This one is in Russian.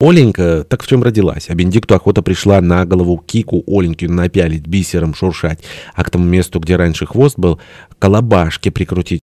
Оленька так в чем родилась, а Бенедикту охота пришла на голову кику Оленькину напялить, бисером шуршать, а к тому месту, где раньше хвост был, колобашки прикрутить.